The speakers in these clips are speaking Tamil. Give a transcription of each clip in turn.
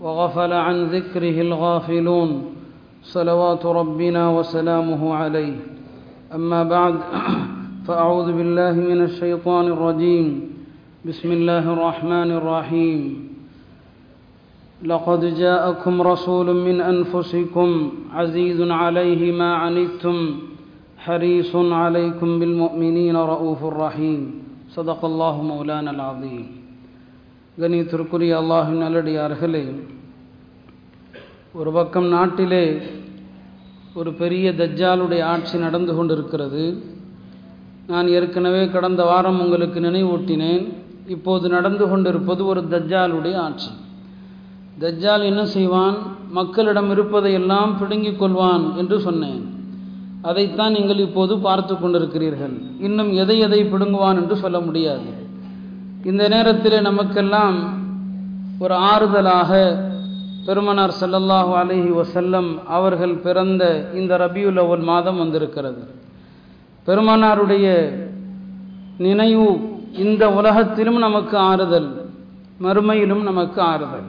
وغفل عن ذكره الغافلون صلوات ربنا وسلامه عليه. أما بعد فأعوذ بالله من الشيطان الرجيم. بسم الله الرحمن الرحيم. لقد جاءكم رسول من أنفسكم عزيز عليه ما عنتم حريص عليكم بالمؤمنين رؤوف رحيم. صدق الله مولانا العظيم. கணித்திற்குரிய அல்லாஹின் நல்லடியார்களே ஒரு பக்கம் நாட்டிலே ஒரு பெரிய தஜ்ஜாலுடைய ஆட்சி நடந்து கொண்டிருக்கிறது. நான் ஏற்கனவே கடந்த வாரம் உங்களுக்கு நினைவூட்டினேன். இப்போது நடந்து கொண்டிருப்பது ஒரு தஜ்ஜாலுடைய ஆட்சி. தஜ்ஜால் என்ன செய்வான்? மக்களிடம் இருப்பதையெல்லாம் பிடுங்கிக் கொள்வான் என்று சொன்னேன். அதைத்தான் நீங்கள் இப்போது பார்த்து கொண்டிருக்கிறீர்கள். இன்னும் எதை எதை பிடுங்குவான் என்று சொல்ல முடியாது. இந்த நேரத்தில் நமக்கெல்லாம் ஒரு ஆறுதலாக பெருமனார் சல்லல்லாஹு அலஹி வசல்லம் அவர்கள் பிறந்த இந்த ரபியுல் அவல் மாதம் வந்திருக்கிறது. பெருமனாருடைய நினைவு இந்த உலகத்திலும் நமக்கு ஆறுதல் மறுமையிலும் நமக்கு ஆறுதல்.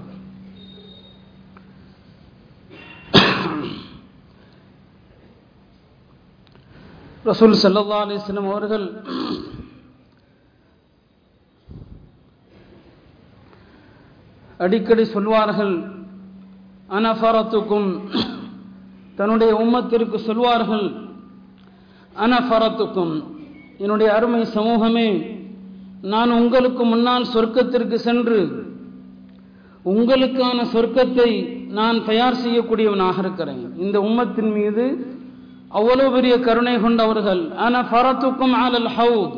ரசூல் சல்லா அலிஸ்லம் அவர்கள் அடிக்கடி சொல்வார்கள் அனஃபரத்துக்கும் தன்னுடைய உம்மத்திற்கு சொல்வார்கள் அனஃபரத்துக்கும். என்னுடைய அருமை சமூகமே நான் உங்களுக்கு முன்னால் சொர்க்கத்திற்கு சென்று உங்களுக்கான சொர்க்கத்தை நான் தயார் செய்யக்கூடியவனாக இருக்கிறேன். இந்த உம்மத்தின் மீது அவ்வளவு பெரிய கருணை கொண்டவர்கள் அன ஃபரத்துக்கும் ஆலல் ஹவுத்.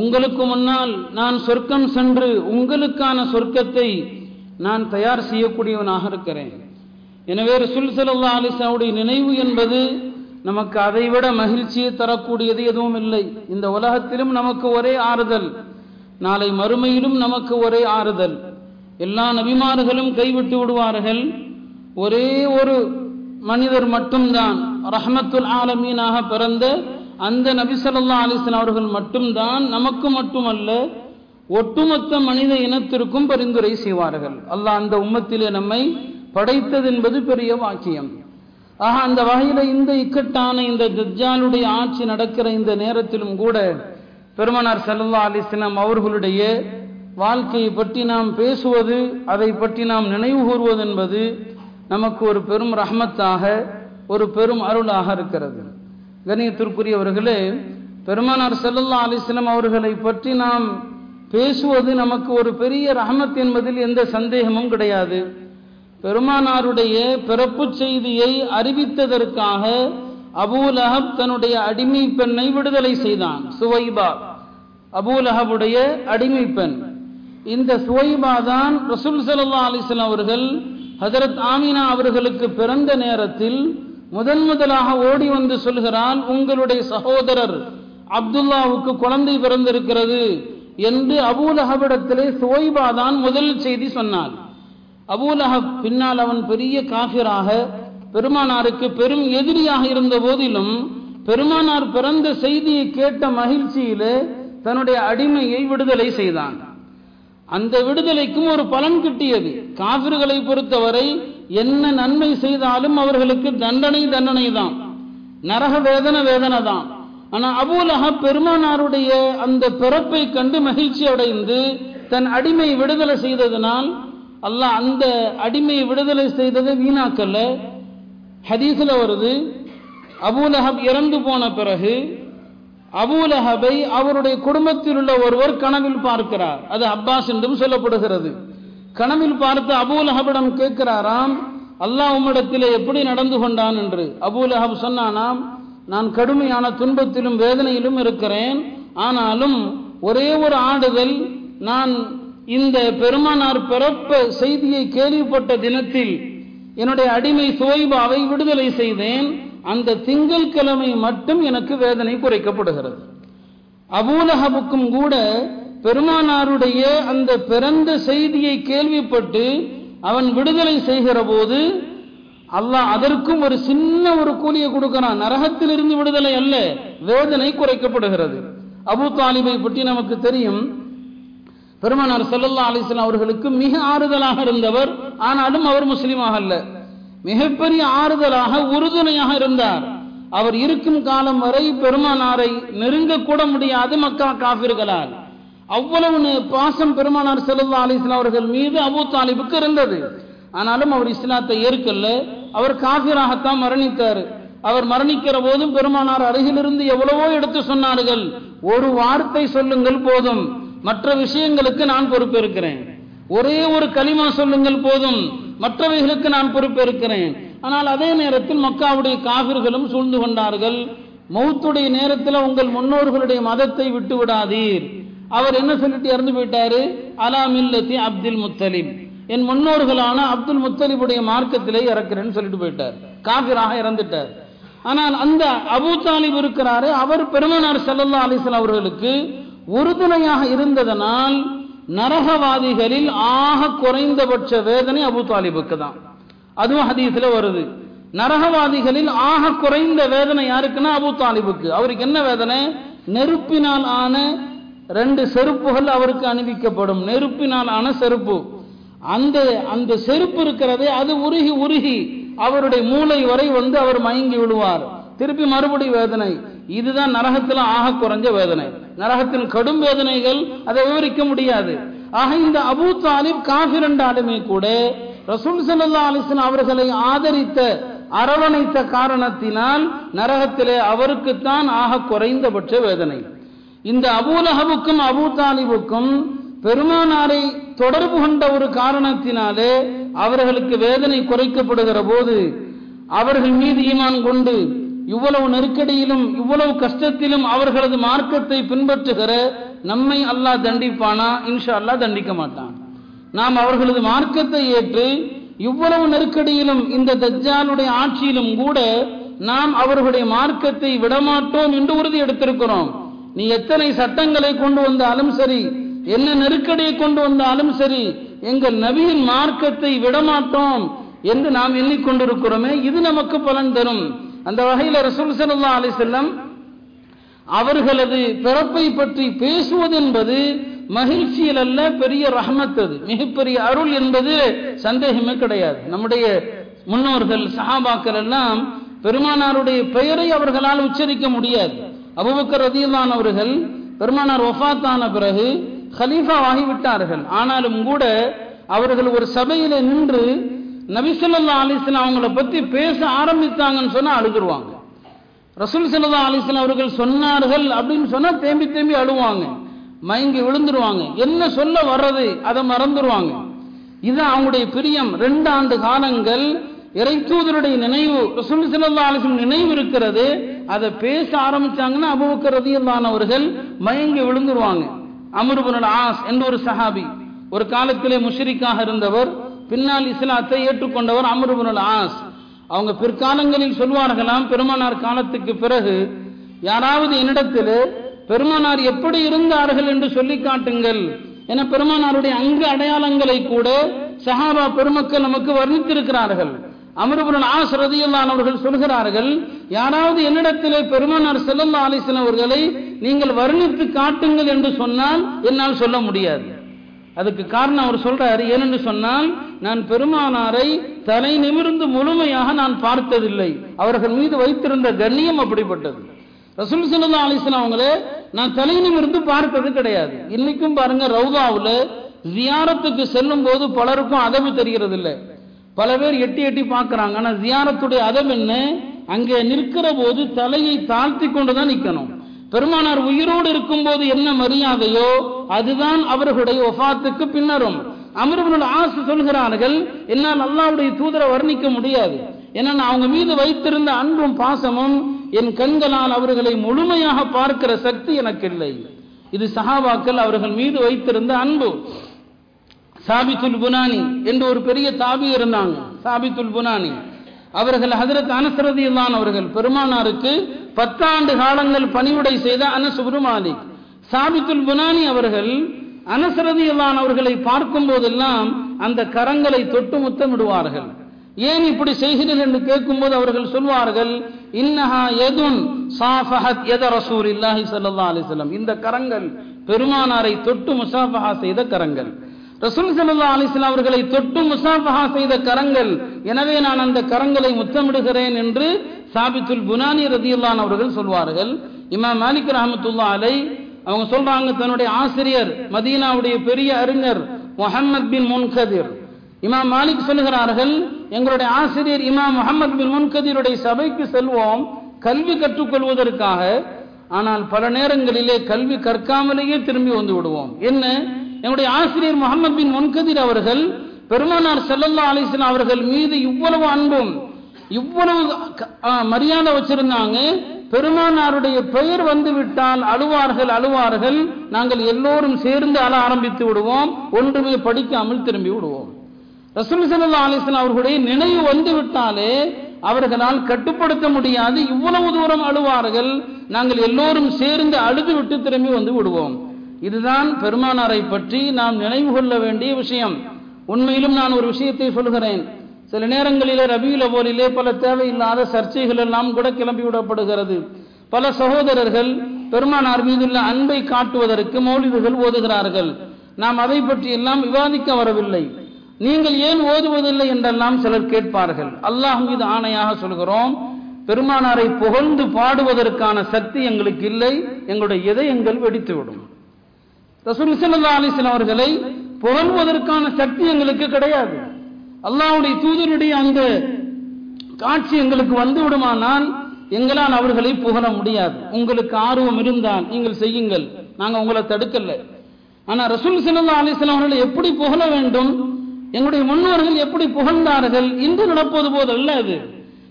உங்களுக்கு முன்னால் நான் சொர்க்கம் சென்று உங்களுக்கான சொர்க்கத்தை நான் தயார் செய்யக்கூடியவனாக இருக்கிறேன். எனவே ரசுல் சல்லா அலிசாவுடைய நினைவு என்பது நமக்கு அதைவிட மகிழ்ச்சியை தரக்கூடியது எதுவும் இல்லை. இந்த உலகத்திலும் நமக்கு ஒரே ஆறுதல் நாளை மறுமையிலும் நமக்கு ஒரே ஆறுதல். எல்லா நபிமார்களும் கைவிட்டு விடுவார்கள். ஒரே ஒரு மனிதர் மட்டும்தான் ரஹமத்துல் ஆலமீனாக பிறந்த அந்த நபிசல்லா அலிஸ்லாம் அவர்கள் மட்டும்தான் நமக்கு மட்டுமல்ல ஒட்டுமொத்த மனித இனத்திற்கும் பரிந்துரை செய்வார்கள். அல்லாஹ் அந்த உம்மத்திலே நம்மை படைத்தது என்பது பெரிய வாக்கியம். ஆக அந்த வகையில் இந்த இக்கட்டான இந்த தஜ்ஜாலுடைய ஆட்சி நடக்கிற இந்த நேரத்திலும் கூட பெருமனார் சல்லா அலிஸ்லாம் அவர்களுடைய வாழ்க்கையை பற்றி நாம் பேசுவது அதை பற்றி நாம் நினைவு கூறுவது என்பது நமக்கு ஒரு பெரும் ரஹமத்தாக ஒரு பெரும் அருளாக இருக்கிறது. கணியத்திற்குரியவர்களே பெருமானார் செல்லல்லா அலிஸ்லாம் அவர்களை பற்றி நாம் பேசுவது நமக்கு ஒரு பெரிய ரஹமத் என்பதில் எந்த சந்தேகமும் கிடையாது. பெருமானாருடைய பிறப்பு செய்தியை அறிவித்ததற்காக அபூலஹப் தன்னுடைய அடிமை பெண்ணை விடுதலை செய்தான் சுவைபா. அபூலஹபுடைய அடிமை பெண். இந்த சுவைபா தான் ரசூல் சல்லா அலிஸ்லாம் அவர்கள் ஹதரத் ஆமினா அவர்களுக்கு பிறந்த நேரத்தில் முதன் முதலாக ஓடி வந்து சொல்கிறான் உங்களுடைய சகோதரர் அப்துல்லாவுக்கு குழந்தை பிறந்திருக்கிறது. என்று அபூலஹபிடத்திலே சுவைபா தான் முதல் செய்தி சொன்னான் அபூலஹப் பின்னால் அவன் பெரிய காஃபிராக பெருமானாருக்கு பெரும் எதிரியாக இருந்த போதிலும் பெருமானார் பிறந்த செய்தியை கேட்ட மகிழ்ச்சியிலே தன்னுடைய அடிமையை விடுதலை செய்தான். அந்த விடுதலைக்கும் ஒரு பலன் கிட்டியது. காவிர்களை பொறுத்தவரை என்ன நன்மை செய்தாலும் அவர்களுக்கு தண்டனை தண்டனை தான் நரக வேதனை வேதனை தான் ஆனா அபூலஹ பெருமானாருடைய அந்த பிறப்பை கண்டு மகிழ்ச்சி அடைந்து தன் அடிமை விடுதலை செய்ததனால் அல்லாஹ் அந்த அடிமையை விடுதலை செய்ததை வீணாக்கல்ல ஹதீஸில் வருது அபூலஹப் இறந்து போன பிறகு அபூலஹபை அவருடைய குடும்பத்தில் உள்ள ஒருவர் கனவில் பார்க்கிறார். அது அப்பாஸ் என்றும் சொல்லப்படுகிறது. கனவில் பார்த்து அபூலஹபிடம் கேட்கிறாராம் அல்லாஹ் உம்மிடத்தில் எப்படி நடந்து கொண்டான் என்று. அபூலஹப் சொன்னானாம் நான் கடுமையான துன்பத்திலும் வேதனையிலும் இருக்கிறேன். ஆனாலும் ஒரே ஒரு ஆடுதல் நான் இந்த பெருமானார் பிறப்ப செய்தியை கேள்விப்பட்ட தினத்தில் என்னுடைய அடிமை சுவைபாவை விடுதலை செய்தேன். அந்த திங்கள் கிழமை மட்டும் எனக்கு வேதனை குறைக்கப்படுகிறது. அபூலகபுக்கும் கூட பெருமானாருடைய அந்த பிறந்த செய்தியை கேள்விப்பட்டு அவன் விடுதலை செய்கிற போது அல்லாஹ் அதற்கும் ஒரு சின்ன ஒரு கூலியை கொடுக்கிறான். நரகத்திலிருந்து விடுதலை அல்ல வேதனை குறைக்கப்படுகிறது. அபு தாலிபை பற்றி நமக்கு தெரியும். பெருமானார் சல்லல்லா அலிஸ்லாம் அவர்களுக்கு மிக ஆறுதலாக இருந்தவர் ஆனாலும் அவர் முஸ்லீமாக அல்ல. மிகப்பெரிய ஆறுதலாக உறுதுணையாக இருந்தார். அவர் இருக்கும் காலம் வரை பெருமானாரை நெருங்க கூட முடியாது மக்கா காபிர்களால். அவ்வளவு பாசம் பெருமானார் செல்லா அலிஸ்லாம் அவர்கள் மீது அபூ தாலிபுக்கு இருந்தது. ஆனாலும் அவர் இஸ்லாத்தை ஏற்கல்ல அவர் காபிராகத்தான் மரணித்தார். அவர் மரணிக்கிற போதும் பெருமானார் அருகிலிருந்து எவ்வளவோ எடுத்து சொன்னார்கள். ஒரு வார்த்தை சொல்லுங்கள் போதும். மற்ற விஷயங்களுக்கு நான் பொறுப்பேற்கிறேன். ஒரே ஒரு களிமா சொல்லுங்கள் போதும். மற்றவைகளுக்கு நான் பொறுப்பேற்கிறேன். ஆனால் அதே நேரத்தில் மக்காவுடைய காவிர்களும் சூழ்ந்து கொண்டார்கள். மௌத்துடைய நேரத்தில் உங்கள் முன்னோர்களுடைய மதத்தை விட்டு விடாதீர். அவர் என்ன சொல்லிட்டு இறந்து போயிட்டாரு? அலாமில்லத்தி அப்துல் முத்தலிம் என் முன்னோர்களான அப்துல் முத்தலிபுடைய மார்க்கத்திலே இறக்கிறேன்னு சொல்லிட்டு போயிட்டார். காபிராக இறந்துட்டார். ஆனால் அந்த அபு தாலிப் இருக்கிறாரு அவர் பெருமனார் ஸல்லல்லாஹு அலைஹி அவர்களுக்கு உறுதுணையாக இருந்ததனால் நரகவாதிகளில் ஆக குறைந்தபட்ச வேதனை அபு தாலிபுக்கு தான். அதுவும் ஹதீஸ்ல வருது. நரகவாதிகளில் ஆக குறைந்த வேதனை யாருக்குன்னா அபு தாலிபுக்கு. அவருக்கு என்ன வேதனை? நெருப்பினால் ஆன ரெண்டு செருப்புகள் அவருக்கு அணிவிக்கப்படும். நெருப்பினால் ஆன செருப்பு. அந்த அந்த செருப்பு இருக்கிறதே அது உருகி உருகி அவருடைய மூளை வரை வந்து அவர் மயங்கி விடுவார். திருப்பி மறுபடி வேதனை. இதுதான் நரகத்தில் ஆக குறைஞ்ச வேதனை. நரகத்தின் கடும் வேதனைகள் அதை விவரிக்க முடியாது. ஆக இந்த அபூ தாலிப் காஃபிர் கூட ரசூல் சல்லா அலிஸ்லாம் அவர்களை ஆதரித்த அரவணைத்த காரணத்தினால் நரகத்திலே அவருக்குத்தான் ஆக குறைந்தபட்ச வேதனை. இந்த அபூலகவுக்கும் அபூ தாலிபுக்கும் பெருமானாரை தொடர்பு கொண்ட ஒரு காரணத்தினாலே அவர்களுக்கு வேதனை குறைக்கப்படுகிற போது அவர்கள் மீது ஈமான் கொண்டு இவ்வளவு நெருக்கடியிலும் இவ்வளவு கஷ்டத்திலும் அவர்களது மார்க்கத்தை பின்பற்றுகிற நம்மை அல்லாஹ் தண்டிப்பானா? இன்ஷா அல்லாஹ் தண்டிக்க மாட்டான். நாம் அவர்களது மார்க்கத்தை ஏற்று இவ்வளவு நெருக்கடியிலும் இந்த தஜ்ஜாலுடைய ஆட்சியிலும் கூட நாம் அவர்களுடைய மார்க்கத்தை விடமாட்டோம் என்று உறுதி எடுத்திருக்கிறோம். நீ எத்தனை சட்டங்களை கொண்டு வந்தாலும் சரி என்ன நெருக்கடியை கொண்டு வந்தாலும் சரி எங்கள் நபியின் மார்க்கத்தை விடமாட்டோம் என்று நாம் எண்ணிக்கொண்டிருக்கிறோமே இது நமக்கு பலன் தரும். அந்த வகையில் ரசூல் ஸல்லல்லாஹு அவர்களது பிறப்பை பற்றி பேசுவது என்பது மகிழ்ச்சியில் அல்ல பெரிய ரஹமத் அது. மிகப்பெரிய அருள் என்பது சந்தேகமே கிடையாது. நம்முடைய முன்னோர்கள் சஹாபாக்கள் எல்லாம் பெருமானாருடைய பெயரை அவர்களால் உச்சரிக்க முடியாது. அபுபக்கர் ரதியல்லான் அவர்கள் பெருமானார் ஒஃபாத்தான பிறகு ஹலீஃபா ஆகிவிட்டார்கள் ஆனாலும் கூட அவர்கள் ஒரு சபையில நின்று நபிசல்லா அலிஸ்லாம் அவங்கள பத்தி பேச ஆரம்பித்தாங்கன்னு சொன்னா அழுதுருவாங்க. ரசூல் சல்லா அலிஸ்லாம் அவர்கள் சொன்னார்கள் அப்படின்னு சொன்னா தேம்பி தேம்பி அழுவாங்க. மயங்கி விழுந்துருவாங்க. என்ன சொல்ல வர்றது? அதை மறந்துடுவாங்க இது அவங்களுடைய பிரியம். ரெண்டு ஆண்டு காலங்கள் இறைத்தூதருடைய நினைவு ரசூல் சல்லா அலிஸ்லம் நினைவு இருக்கிறது. அதை பேச ஆரம்பிச்சாங்கன்னா அபுபக்கர் ரதியல்லானவர்கள் மயங்கி விழுந்துருவாங்க. அமருபுனல் ஆஸ் என்ற ஒரு சஹாபி. ஒரு காலத்திலே முஷரிக்காக இருந்தவர் பின்னால் இஸ்லாத்தை ஏற்றுக்கொண்டவர் அமருபுனல் ஆஸ் அவங்க பிற்காலங்களில் சொல்வார்களாம் பெருமானார் காலத்துக்கு பிறகு யாராவது என்னிடத்தில் பெருமானார் எப்படி இருந்தார்கள் என்று சொல்லி காட்டுங்கள். என பெருமானாருடைய அங்கு அடையாளங்களை கூட சஹாபா பெருமக்கள் நமக்கு வர்ணித்திருக்கிறார்கள். அமருபுரன் ஆஸ் அவர்கள் சொல்கிறார்கள் யாராவது என்னிடத்திலே பெருமானார் செல்லல்லா அலிசன் அவர்களை நீங்கள் வர்ணித்து காட்டுங்கள் என்று சொன்னால் என்னால் சொல்ல முடியாது. அதுக்கு காரணம் அவர் சொல்றாரு ஏனென்று சொன்னால் நான் பெருமானாரை தலை நிமிர்ந்து முழுமையாக நான் பார்த்ததில்லை. அவர்கள் மீது வைத்திருந்த கண்ணியம் அப்படிப்பட்டது. ரசூல் சல்லா அலிஸ்லாம் அவங்களே நான் தலை நிமிர்ந்து பார்த்தது கிடையாது. இன்னைக்கும் பாருங்க ரவுதாவில் ஜியாரத்துக்கு செல்லும் போது பலருக்கும் அதவு தெரிகிறது இல்லை பல பேர் எட்டி எட்டி பார்க்கறாங்க. ஆனா ஜியாரத்துடைய அதம் என்ன? அங்கே நிற்கிற போது தலையை தாழ்த்தி கொண்டுதான் நிக்கணும். பெருமானார் உயிரோடு இருக்கும்போது என்ன மரியாதையோ அதுதான் அவர்களுடைய ஒஃபாத்துக்கு பின்னரும். அமருபுல் ஆசு சொல்கிறார்கள் என்னால் அல்லாவுடைய தூதரை வர்ணிக்க முடியாது. ஏன்னா நான் அவங்க மீது வைத்திருந்த அன்பும் பாசமும் என் கண்களால் அவர்களை முழுமையாக பார்க்கிற சக்தி எனக்கு இல்லை. இது சஹாபாக்கள் அவர்கள் மீது வைத்திருந்த அன்பு. சாபித்துல் புனானி என்று ஒரு பெரிய தாபி இருந்தாங்க சாபித்துல் புனானி. அவர்கள் ஹதரத் அனசரதி அவர்கள் பெருமானாருக்கு பத்தாண்டு காலங்கள் பணிவுடை செய்த அனசுபுரு மாலிக். சாபித்துல் புனானி அவர்கள் அனசரதி அவர்களை பார்க்கும் போதெல்லாம் அந்த கரங்களை தொட்டு முத்தமிடுவார்கள். ஏன் இப்படி செய்கிறீர்கள் என்று கேட்கும்போது அவர்கள் சொல்வார்கள் இன்னஹா எதுன் சாஃபஹத் எத ரசூல் இல்லாஹி சல்லா அலிஸ்லம் இந்த கரங்கள் பெருமானாரை தொட்டு முசாஃபஹா செய்த கரங்கள். ரசூல் சல்லா அலிஸ்லாம் அவர்களை தொட்டு முசாஃபஹா செய்த கரங்கள். எனவே நான் அந்த கரங்களை முத்தமிடுகிறேன் என்று சாபித்துல் புனானி ரதியுல்லான் அவர்கள் சொல்வார்கள். இமாம் மாலிக் ரஹமத்துல்லா அலை அவங்க சொல்றாங்க தன்னுடைய ஆசிரியர் மதீனாவுடைய பெரிய அறிஞர் முஹம்மத் பின் முன்கதிர். இமாம் மாலிக் சொல்லுகிறார்கள் எங்களுடைய ஆசிரியர் இமாம் முகமது பின் முன்கதிருடைய சபைக்கு செல்வோம் கல்வி கற்றுக்கொள்வதற்காக. ஆனால் பல நேரங்களிலே கல்வி கற்காமலேயே திரும்பி வந்து விடுவோம். என்ன? எங்களுடைய ஆசிரியர் முகமது பின் முன்கதிர் அவர்கள் பெருமானார் செல்லல்லா அலிஸ்லாம் அவர்கள் மீது இவ்வளவு அன்பும் இவ்வளவு மரியாதை வச்சிருந்தாங்க. பெருமானாருடைய பெயர் வந்து விட்டால் அழுவார்கள் அழுவார்கள். நாங்கள் எல்லோரும் சேர்ந்து அழ ஆரம்பித்து விடுவோம். ஒன்றுமே படிக்காமல் திரும்பி விடுவோம். ரசூல் சல்லா அலிஸ்லாம் அவர்களுடைய நினைவு வந்து விட்டாலே அவர்களால் கட்டுப்படுத்த முடியாது. இவ்வளவு தூரம் அழுவார்கள். நாங்கள் எல்லோரும் சேர்ந்து அழுது விட்டு திரும்பி வந்து விடுவோம். இதுதான் பெருமானாரை பற்றி நாம் நினைவு கொள்ள வேண்டிய விஷயம். உண்மையிலும் நான் ஒரு விஷயத்தை சொல்கிறேன் சில நேரங்களிலே ரபியுல போலிலே பல தேவையில்லாத சர்ச்சைகள் எல்லாம் கூட கிளம்பிவிடப்படுகிறது பல சகோதரர்கள் பெருமானார் மீதுள்ள அன்பை காட்டுவதற்கு மௌலிதுகள் ஓதுகிறார்கள். நாம் அதை பற்றி எல்லாம் விவாதிக்க வரவில்லை. நீங்கள் ஏன் ஓதுவதில்லை என்றெல்லாம் சிலர் கேட்பார்கள். அல்லாஹ் மீது ஆணையாக சொல்கிறோம் பெருமானாரை புகழ்ந்து பாடுவதற்கான சக்தி எங்களுக்கு இல்லை எங்களுடைய இதயங்கள் வெடித்துவிடும். ரசூல் சல்லா அலிஸ்லாம் அவர்களை புகழ்வதற்கான சக்தி எங்களுக்கு கிடையாது. அல்லாவுடைய தூதருடைய அந்த காட்சி எங்களுக்கு வந்து விடுமானால் எங்களால் அவர்களை புகழ முடியாது. உங்களுக்கு ஆர்வம் இருந்தால் நீங்கள் செய்யுங்கள். நாங்க உங்களை தடுக்கல. ஆனா ரசூல் சல்லா அலிஸ்லாம் அவர்களை எப்படி புகழ வேண்டும்? எங்களுடைய முன்னோர்கள் எப்படி புகழ்ந்தார்கள்? இன்று நடப்பது போது அல்ல அது.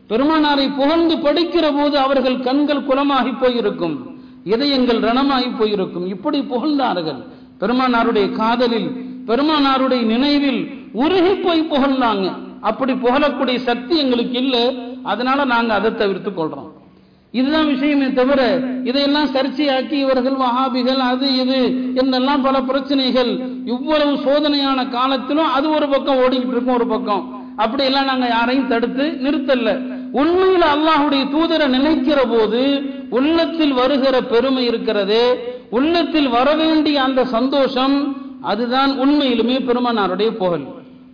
பெருமானாரை புகழ்ந்து படிக்கிற போது அவர்கள் கண்கள் குலமாகி போயிருக்கும். இதயங்கள் ரணமாகி போயிருக்கும்? இப்படி புகழ்ந்தார்கள். பெருமானாருடைய காதலில் பெருமானாருடைய நினைவில் உருகி போய் புகழ்ந்தாங்க. அப்படி புகழக்கூடிய சக்தி எங்களுக்கு இல்லை. அதனால நாங்க அதை தவிர்த்து கொள்றோம். இதுதான் விஷயமே தவிர இதையெல்லாம் சர்ச்சையாக்கி இவர்கள் வஹாபிகள் அது இது என்னெல்லாம் பல பிரச்சனைகள் இவ்வளவு சோதனையான காலத்திலும் அது ஒரு பக்கம் ஓடிக்கிட்டு இருக்கும் ஒரு பக்கம். அப்படி எல்லாம் நாங்க யாரையும் தடுத்து நிறுத்தல. உண்மையில் அல்லாஹுடைய தூதரை நினைக்கிற போது உள்ளத்தில் வருகிற பெருமை இருக்கிறதே. உள்ளத்தில் வரவேண்டிய அந்த சந்தோஷம் அதுதான் உண்மையிலுமே பெருமானாருடைய புகழ்.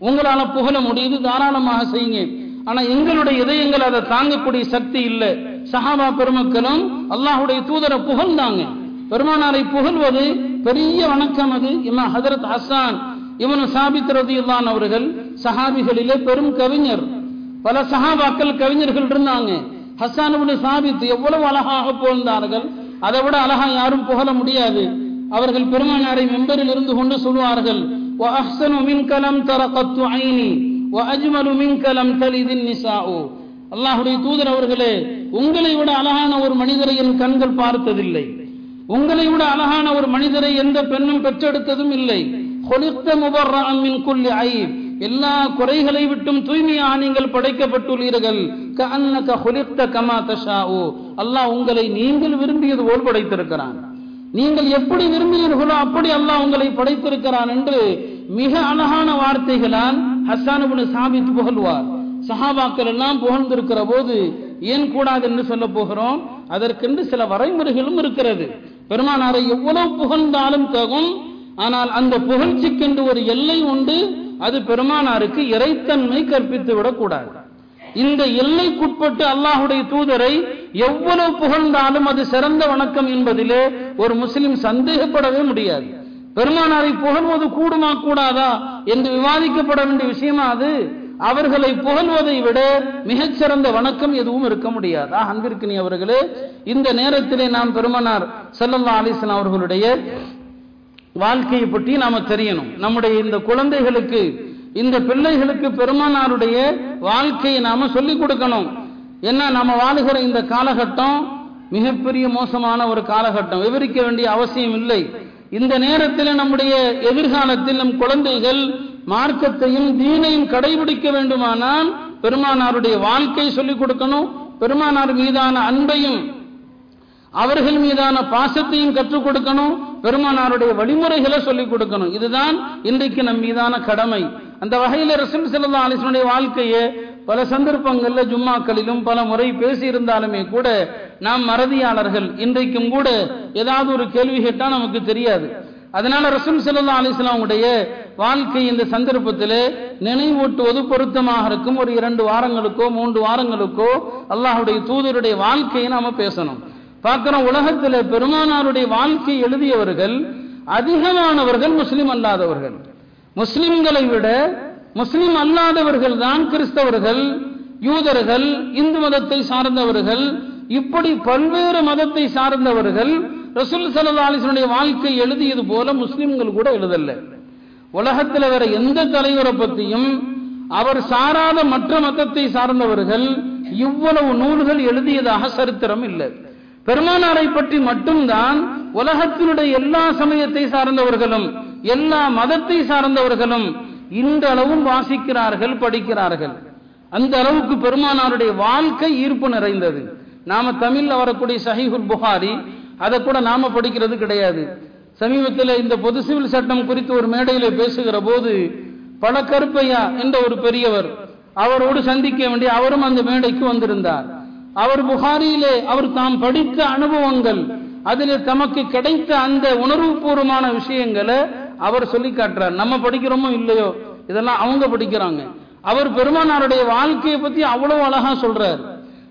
உங்களால புகழ முடியுது தாராளமாக செய்யுங்க. ஆனா எங்களுடைய இதயங்கள் அதை தாங்கக்கூடிய சக்தி இல்லை. சஹாபா பெருமக்களும் அல்லாஹுடைய தூதரை புகழ்ந்தாங்க. பெருமானாரை புகழ்வது பெரிய வணக்கம் அது. இமா ஹதரத் ஹசான் இவனு சாபித் ரதியுல்லான் அவர்கள் சஹாபிகளிலே பெரும் கவிஞர். பல சஹாபாக்கள் கவிஞர்கள் இருந்தாங்க. ஹசான் சாபித்து எவ்வளவு அழகாக புகழ்ந்தார்கள் அதை விட அழகா யாரும் புகழ முடியாது. அவர்கள் பெருமானாரை மெம்பரில் இருந்து கொண்டு சொல்வார்கள் அல்லாஹுடைய தூதர் அவர்களே உங்களை விட அழகான ஒரு மனிதரை என் கண்கள் பார்த்ததில்லை. உங்களை விட அழகான ஒரு மனிதரை எந்த பெண்ணும் பெற்றெடுத்ததும் இல்லை. எல்லா குறைகளை விட்டும் தூய்மையாக நீங்கள் படைக்கப்பட்டுள்ளீர்கள். கஅன்னக கமா தஷாஉ. அல்லாஹ் உங்களை நீங்கள் விரும்பியது போல் படைத்திருக்கிறான். நீங்கள் எப்படி விரும்பினீர்களோ அப்படி அல்லாஹ் உங்களை படைத்திருக்கிறான் என்று மிக அழகான வார்த்தைகளால் ஹஸ்ஸானுபுன் சாபித் புகழ்வார். சஹாபாக்கள் எல்லாம் புகழ்ந்திருக்கிற போது ஏன் கூடாது என்று சொல்ல போகிறோம்? அதற்கென்று சில வரைமுறைகளும் இருக்கிறது. பெருமானாரை எவ்வளவு புகழ்ந்தாலும் தகும். ஆனால் அந்த புகழ்ச்சிக்கென்று ஒரு எல்லை உண்டு. அது பெருமானாருக்கு இறைத்தன்மை கற்பித்து விடக்கூடாது இந்த எல்லைக்குட்பட்டு அல்லாஹுடைய தூதரை எவ்வளவு புகழ்ந்தாலும் அது சிறந்த வணக்கம் என்பதிலே ஒரு முஸ்லிம் சந்தேகப்படவே முடியாது. பெருமானாரை புகழ்வது கூடுமா கூடாதா என்று விவாதிக்கப்பட வேண்டிய விஷயமா அது? அவர்களை புகழ்வதை விட மிகச்சிறந்த வணக்கம் எதுவும் இருக்க முடியாது. அன்பிற்கினி அவர்களே இந்த நேரத்திலே நாம் பெருமனார் செல்லல்லா அலிஸ்லாம் அவர்களுடைய வாழ்க்கையை பற்றி நாம தெரியணும். நம்முடைய இந்த குழந்தைகளுக்கு இந்த பிள்ளைகளுக்கு பெருமானாருடைய வாழ்க்கையை நாம சொல்லிக் கொடுக்கணும். என்ன நாம வாழுகிற இந்த காலகட்டம் மிகப்பெரிய மோசமான ஒரு காலகட்டம். விவரிக்க வேண்டிய அவசியம் இல்லை. இந்த நேரத்தில் நம்முடைய எதிர்காலத்தில் நம் குழந்தைகள் மார்க்கத்தையும் தீனையும் கடைபிடிக்க வேண்டுமானால் பெருமானாருடைய வாழ்க்கை சொல்லிக் கொடுக்கணும். பெருமானார் மீதான அன்பையும் அவர்கள் மீதான பாசத்தையும் கற்றுக் கொடுக்கணும். பெருமானாருடைய வழிமுறைகளை சொல்லிக் கொடுக்கணும். இதுதான் இன்றைக்கு நம் மீதான கடமை. அந்த வகையில் ரசூல் செல்லா அலிஸ்வனுடைய வாழ்க்கையை பல சந்தர்ப்பங்கள்ல ஜும்மாக்களிலும் பல முறை பேசியிருந்தாலுமே கூட நாம் மறதியாளர்கள். இன்றைக்கும் கூட ஏதாவது ஒரு கேள்வி கேட்டா நமக்கு தெரியாது. அதனால ரசூல் செல்லா அலிஸ்லாமுடைய வாழ்க்கை இந்த சந்தர்ப்பத்தில் நினைவூட்டுவது பொருத்தமாக இருக்கும். ஒரு இரண்டு வாரங்களுக்கோ மூன்று வாரங்களுக்கோ அல்லாஹுடைய தூதருடைய வாழ்க்கையை நாம பேசணும். பார்க்கிறோம் உலகத்தில் பெருமானாருடைய வாழ்க்கை எழுதியவர்கள் அதிகமானவர்கள் முஸ்லீம் அல்லாதவர்கள். முஸ்லிம்களை விட முஸ்லிம் அல்லாதவர்கள் தான் கிறிஸ்தவர்கள் யூதர்கள் இந்து மதத்தை சார்ந்தவர்கள் இப்படி பல்வேறு மதத்தை சார்ந்தவர்கள் ரசூல் சல்லா அலிசனுடைய வாழ்க்கை எழுதியது போல முஸ்லிம்கள் கூட எழுதல்ல உலகத்தில் வேற எந்த தலைவரை பற்றியும் அவர் சாராத மற்ற மதத்தை சார்ந்தவர்கள் இவ்வளவு நூல்கள் எழுதியதாக சரித்திரம் இல்லை. பெருமானாரை பற்றி மட்டும்தான் உலகத்தினுடைய எல்லா சமயத்தை சார்ந்தவர்களும் எல்லா மதத்தை சார்ந்தவர்களும் இன்றளவும் வாசிக்கிறார்கள் படிக்கிறார்கள். அந்த அளவுக்கு பெருமானாருடைய வாழ்க்கை ஈர்ப்பு நிறைந்தது. நாம தமிழ்ல வரக்கூடிய சஹிஹுல் புகாரி அதை கூட நாம படிக்கிறது கிடையாது. சமீபத்தில் இந்த பொது சிவில் சட்டம் குறித்து ஒரு மேடையில பேசுகிற போது பழக்கருப்பையா என்ற ஒரு பெரியவர் அவரோடு சந்திக்க வேண்டிய அவரும் அந்த மேடைக்கு வந்திருந்தார். அவர் புகாரியிலே அவர் தாம் படித்த அனுபவங்கள் அதில் தமக்கு கிடைத்த அந்த உணர்வுபூர்வமான விஷயங்களை அவர் சொல்லி காட்டுறார். நம்ம படிக்கிறோமோ இல்லையோ? இதெல்லாம் அவங்க படிக்கிறாங்க. அவர் பெருமானாருடைய வாழ்க்கையை பத்தி அவ்வளவு அழகா சொல்றாரு.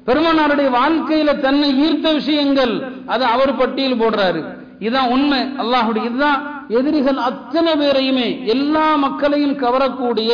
பெருமானாருடைய வாழ்க்கையில தன்னை ஈர்த்த விஷயங்கள் அதை அவர் பட்டியல் போடுறாரு. இதான் உண்மை. அல்லாஹுடைய இதுதான் எதிரிகள் அத்தனை பேரையுமே எல்லா மக்களையும் கவரக்கூடிய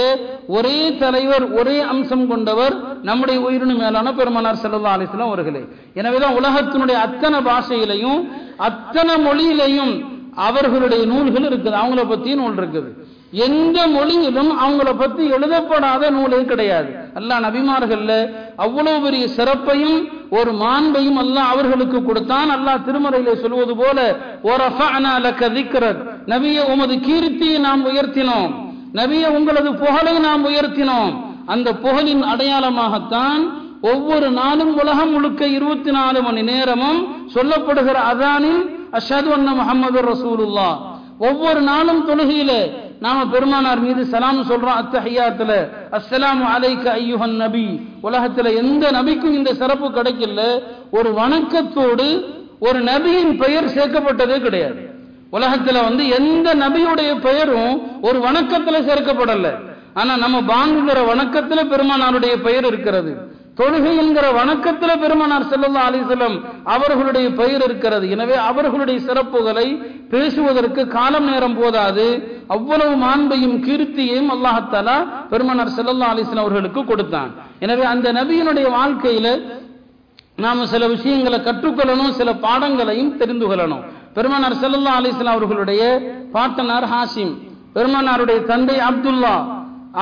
ஒரே தலைவர் ஒரே அம்சம் கொண்டவர் நம்முடைய உயிரினு மேலான பெருமனார் செல்லா அலிஸ்லாம் அவர்களே. எனவேதான் உலகத்தினுடைய அத்தனை பாஷையிலையும் அத்தனை மொழியிலையும் அவர்களுடைய நூல்கள் இருக்குது அவங்கள பத்தி நூல் இருக்குது. எந்த மொழியிலும் அவங்கள பத்தி எழுதப்படாத நூலே கிடையாது. அல்லா நபிமார்கள்ல அவ்வளவு பெரிய சிறப்பையும் ஒரு மாண்பையும் அல்லாஹ் அவர்களுக்கு கொடுத்தான். அல்லாஹ் திருமறையில சொல்வது போல நபிய உமது கீர்த்தியை நாம் உயர்த்தினோம். நபிய உங்களது புகழை நாம் உயர்த்தினோம். அந்த புகழின் அடையாளமாகத்தான் ஒவ்வொரு நாளும் உலகம் முழுக்க இருபத்தி நாலு மணி நேரமும் சொல்லப்படுகிற அதானின் அஷது அண்ண முகமது ரசூலுல்லா. ஒவ்வொரு நாளும் தொழுகையில நாம பெருமானார் மீது சலாம் சொல்றோம் அத்தஹையாத்துல. அஸ்லாம் அலைக்க ஐயுஹன் நபி. உலகத்துல எந்த நபிக்கும் இந்த சிறப்பு கிடைக்கல. ஒரு வணக்கத்தோடு ஒரு நபியின் பெயர் சேர்க்கப்பட்டதே கிடையாது. உலகத்துல வந்து எந்த நபியுடைய பெயரும் ஒரு வணக்கத்துல சேர்க்கப்படல. ஆனா நம்ம பாங்குகிற வணக்கத்துல பெருமானாருடைய பெயர் இருக்கிறது. தொழுகை என்கிற வணக்கத்துல பெருமனார் செல்லல்லா அலிசல்லம் அவர்களுடைய பெயர் இருக்கிறது. எனவே அவர்களுடைய சிறப்புகளை பேசுவதற்கு காலம் நேரம் போதாது. அவ்வளவு மாண்பையும் கீர்த்தியையும் அல்லாஹத்தாலா பெருமனார் செல்லல்லா அலிஸ்லாம் அவர்களுக்கு கொடுத்தான். எனவே அந்த நபியினுடைய வாழ்க்கையில நாம சில விஷயங்களை கற்றுக்கொள்ளணும் சில பாடங்களையும் தெரிந்து கொள்ளணும். பெருமனார் செல்லல்லா அலிஸ்லாம் அவர்களுடைய பாட்டனார் ஹாசிம் பெருமனாருடைய தந்தை அப்துல்லா